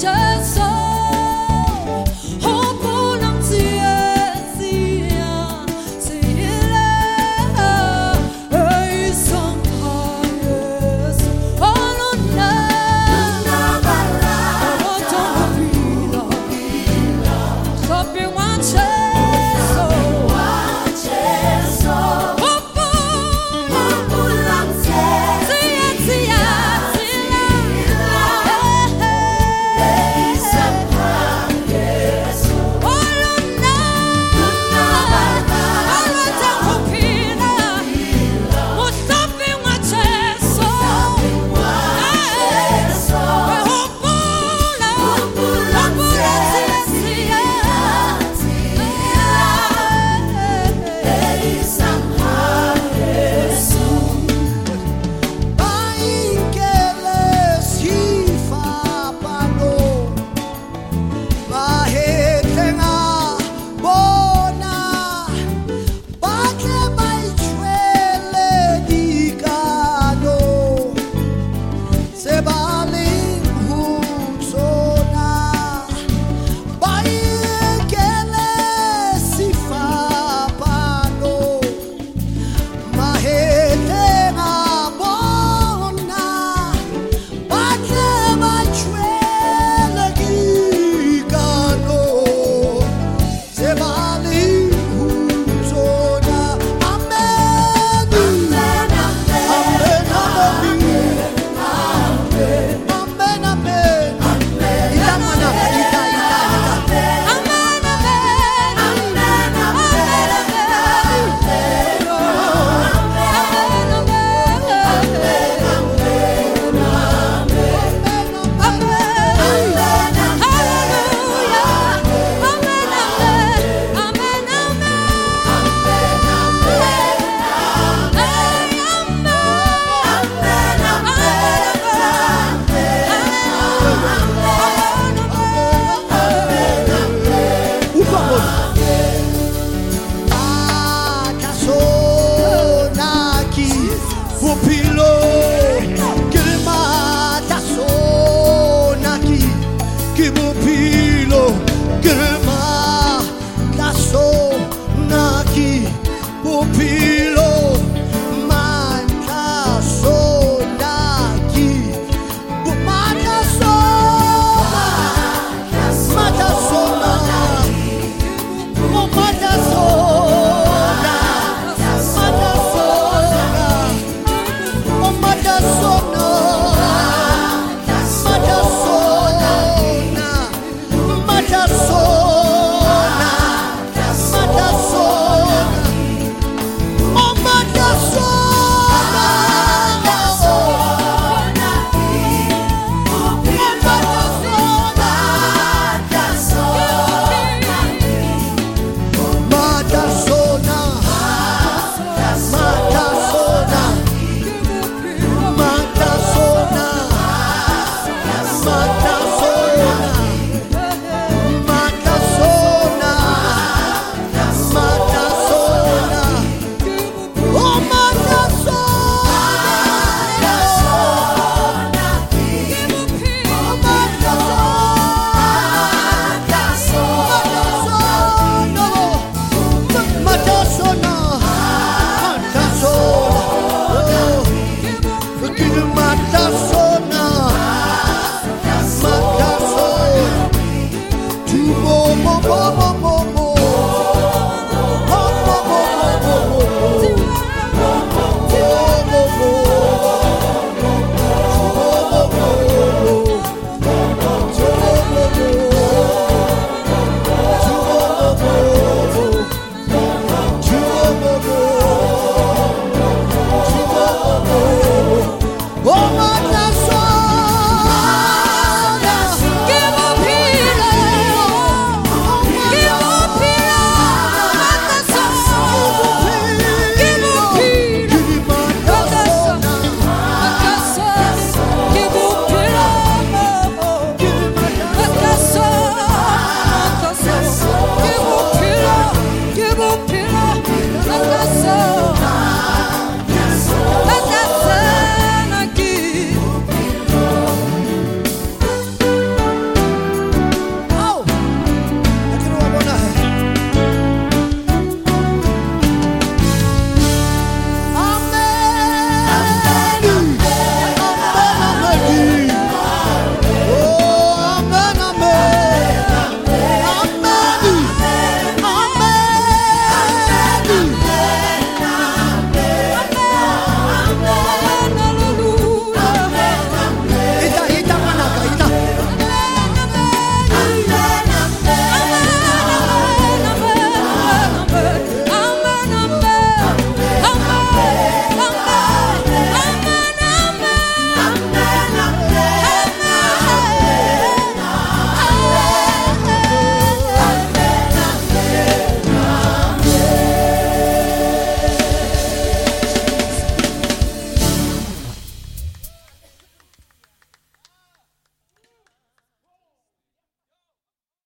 just bophelo